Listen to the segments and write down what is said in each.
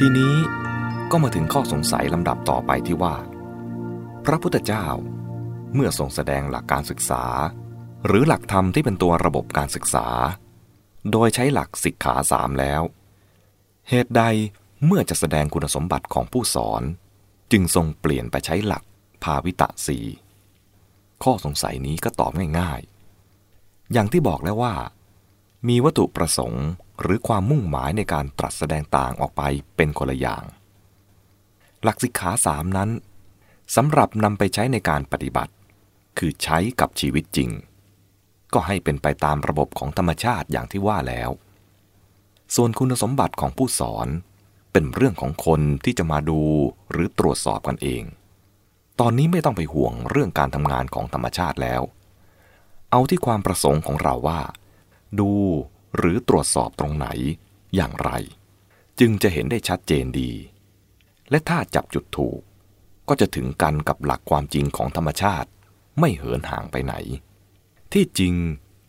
ทีนี้ก็มาถึงข้อสงสัยลำดับต่อไปที่ว่า พระพุทธเจ้าเมื่อทรงแสดงหลักการศึกษา หรือหลักธรรมที่เป็นตัวระบบการศึกษา โดยใช้หลักสิกขาสามแล้ว เหตุใดเมื่อจะแสดงคุณสมบัติของผู้สอน จึงทรงเปลี่ยนไปใช้หลักภาวิตะสีข้อสงสัยนี้ก็ตอบง่ายๆ อย่างที่บอกแล้วว่า มีวัตถุประสงค์หรือความมุ่งหมายในการตรัสแสดงต่างออกไปเป็นคนละอย่าง หลักสิกขาสามนั้นสำหรับนำไปใช้ในการปฏิบัติ คือใช้กับชีวิตจริง ก็ให้เป็นไปตามระบบของธรรมชาติอย่างที่ว่าแล้ว ส่วนคุณสมบัติของผู้สอนเป็นเรื่องของคนที่จะมาดูหรือตรวจสอบกันเอง ตอนนี้ไม่ต้องไปห่วงเรื่องการทำงานของธรรมชาติแล้ว เอาที่ความประสงค์ของเราว่า ดูหรือตรวจสอบตรงไหนอย่างไร จึงจะเห็นได้ชัดเจนดี และถ้าจับจุดถูก ก็จะถึงกันกับหลักความจริงของธรรมชาติไม่เหินห่างไปไหน ที่จริง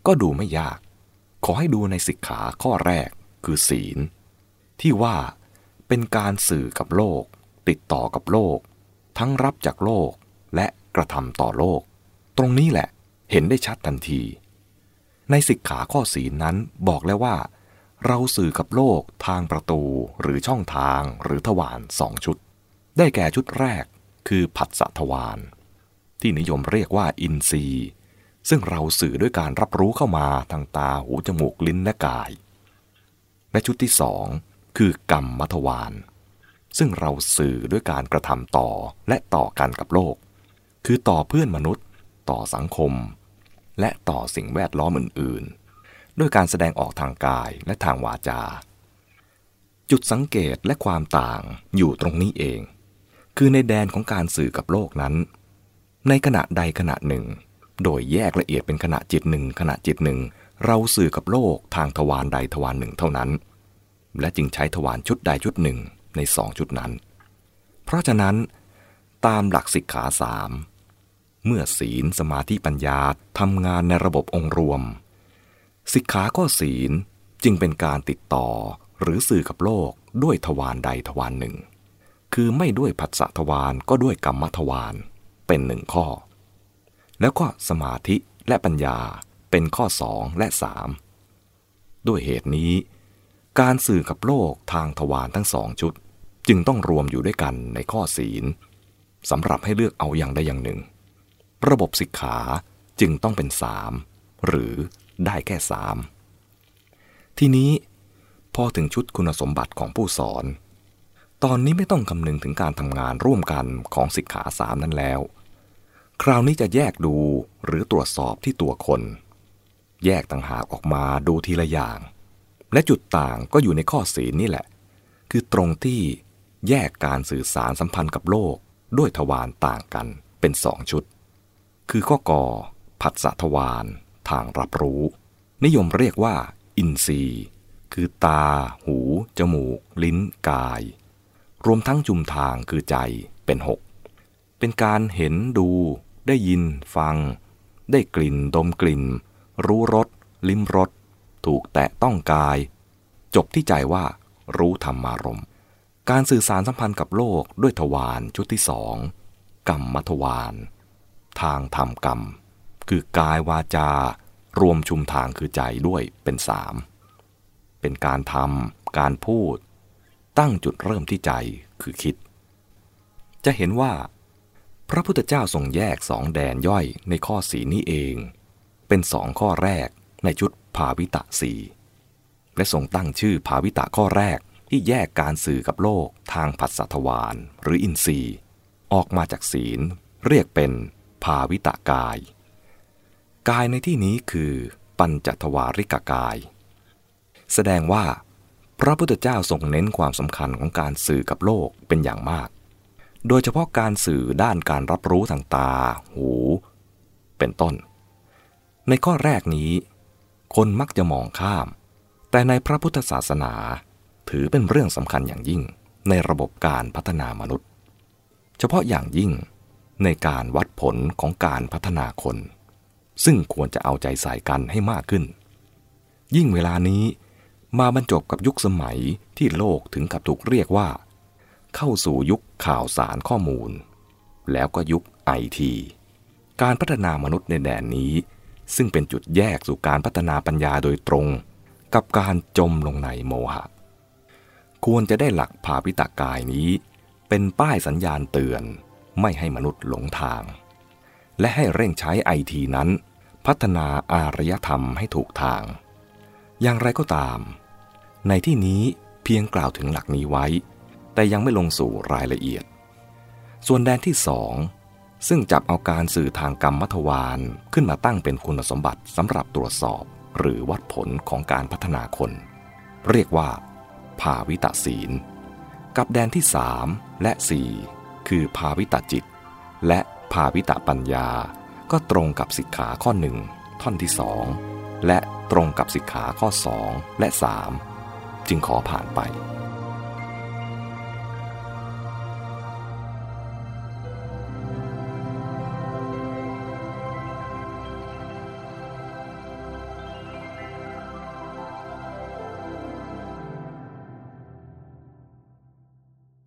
ก็ดูไม่ยาก ขอให้ดูในสิกขาข้อแรกคือศีล ที่ว่าเป็นการสื่อกับโลก ติดต่อกับโลก ทั้งรับจากโลกและกระทำต่อโลก ตรงนี้แหละเห็นได้ชัดทันที ในสิกขาข้อศีลนั้นบอกแล้วว่า เราสื่อกับโลกทางประตูหรือช่องทางหรือทวารสองชุด ได้แก่ชุดแรกคือผัสสะทวารที่นิยมเรียกว่าอินทรีย์ ซึ่งเราสื่อด้วยการรับรู้เข้ามาทางตาหูจมูกลิ้นและกาย และชุดที่สองคือกรรมมัทวารซึ่งเราสื่อด้วยการกระทำต่อและต่อกันกับโลก คือต่อเพื่อนมนุษย์ ต่อสังคม และต่อสิ่งแวดล้อมอื่นๆ ด้วยการแสดงออกทางกายและทางวาจา จุดสังเกตและความต่างอยู่ตรงนี้เอง คือในแดนของการสื่อกับโลกนั้น ในขณะใดขณะหนึ่ง โดยแยกละเอียดเป็นขณะจิตหนึ่งขณะจิตหนึ่ง เราสื่อกับโลกทางทวารใดทวารหนึ่งเท่านั้น และจึงใช้ทวารชุดใดชุดหนึ่งในสองชุดนั้น เพราะฉะนั้น ตามหลักสิกขาสาม เมื่อศีลสมาธิปัญญาทำงานในระบบองค์รวม สิกขาก็ศีลจึงเป็นการติดต่อหรือสื่อกับโลกด้วยทวารใดทวารหนึ่ง คือไม่ด้วยผัสสะทวารก็ด้วยกรรมทวารเป็นหนึ่งข้อ แล้วก็สมาธิและปัญญาเป็นข้อสองและสามด้วยเหตุนี้ การสื่อกับโลกทางทวารทั้งสองชุด จึงต้องรวมอยู่ด้วยกันในข้อศีลสำหรับให้เลือกเอาอย่างใดอย่างหนึ่ง ระบบสิกขาจึงต้องเป็นสามหรือได้แค่สามทีนี้พอถึงชุดคุณสมบัติของผู้สอน ตอนนี้ไม่ต้องคำนึงถึงการทำงานร่วมกันของสิกขาสามนั้นแล้ว คราวนี้จะแยกดูหรือตรวจสอบที่ตัวคน แยกต่างหากออกมาดูทีละอย่าง และจุดต่างก็อยู่ในข้อศีลนี่แหละ คือตรงที่แยกการสื่อสารสัมพันธ์กับโลกด้วยทวารต่างกันเป็นสองชุด คือข้อกอผัสสะทวารทางรับรู้ นิยมเรียกว่า อินทรีย์ คือตา หู จมูก ลิ้น กาย รวมทั้งจุมทางคือใจเป็นหกเป็นการเห็นดู ได้ยินฟัง ได้กลิ่นดมกลิ่น รู้รสลิ้มรสถูกแตะต้องกาย จบที่ใจว่า รู้ธรรมารมการสื่อสารสัมพันธ์กับโลกด้วยทวารชุดที่สองกรรมทวาร ทางธรรมกรรม คือกายวาจา รวมชุมทางคือใจด้วยเป็นสามเป็นการทำการพูด ตั้งจุดเริ่มที่ใจคือคิด จะเห็นว่า พระพุทธเจ้าทรงแยกสองแดนย่อยในข้อสีนี้เอง เป็นสองข้อแรกในชุดภาวิตะสีและทรงตั้งชื่อภาวิตะข้อแรกที่แยกการสื่อกับโลกทางผัสสะทวารหรืออินทรีย์ ออกมาจากศีล เรียกเป็น ภาวิตะกาย กายในที่นี้คือปัญจทวาริกกาย แสดงว่า พระพุทธเจ้าทรงเน้นความสำคัญของการสื่อกับโลกเป็นอย่างมาก โดยเฉพาะการสื่อด้านการรับรู้ทางตา หู เป็นต้น ในข้อแรกนี้ คนมักจะมองข้าม แต่ในพระพุทธศาสนาถือเป็นเรื่องสำคัญอย่างยิ่งในระบบการพัฒนามนุษย์ เฉพาะอย่างยิ่ง ในการวัดผลของการพัฒนาคน ซึ่งควรจะเอาใจใส่กันให้มากขึ้น ยิ่งเวลานี้มาบรรจบกับยุคสมัยที่โลกถึงกับถูกเรียกว่า เข้าสู่ยุคข่าวสารข้อมูล แล้วก็ยุคไอที การพัฒนามนุษย์ในแดนนี้ ซึ่งเป็นจุดแยกสู่การพัฒนาปัญญาโดยตรง กับการจมลงในโมหะ ควรจะได้หลักภาวิตากายนี้ เป็นป้ายสัญญาณเตือน ไม่ให้มนุษย์หลงทาง และให้เร่งใช้ไอทีนั้น พัฒนาอารยธรรมให้ถูกทาง อย่างไรก็ตาม ในที่นี้เพียงกล่าวถึงหลักนี้ไว้ แต่ยังไม่ลงสู่รายละเอียด ส่วนแดนที่สองซึ่งจับเอาการสื่อทางกรรมมัทวานขึ้นมาตั้งเป็นคุณสมบัติสำหรับตรวจสอบ หรือวัดผลของการพัฒนาคน เรียกว่าภาวิตาศีล กับแดนที่สามและสี่ คือภาวิตาจิต และภาวิตาปัญญา ก็ตรงกับสิกขาข้อหนึ่งท่อนที่สองและตรงกับสิกขาข้อสองและสามจึงขอผ่านไป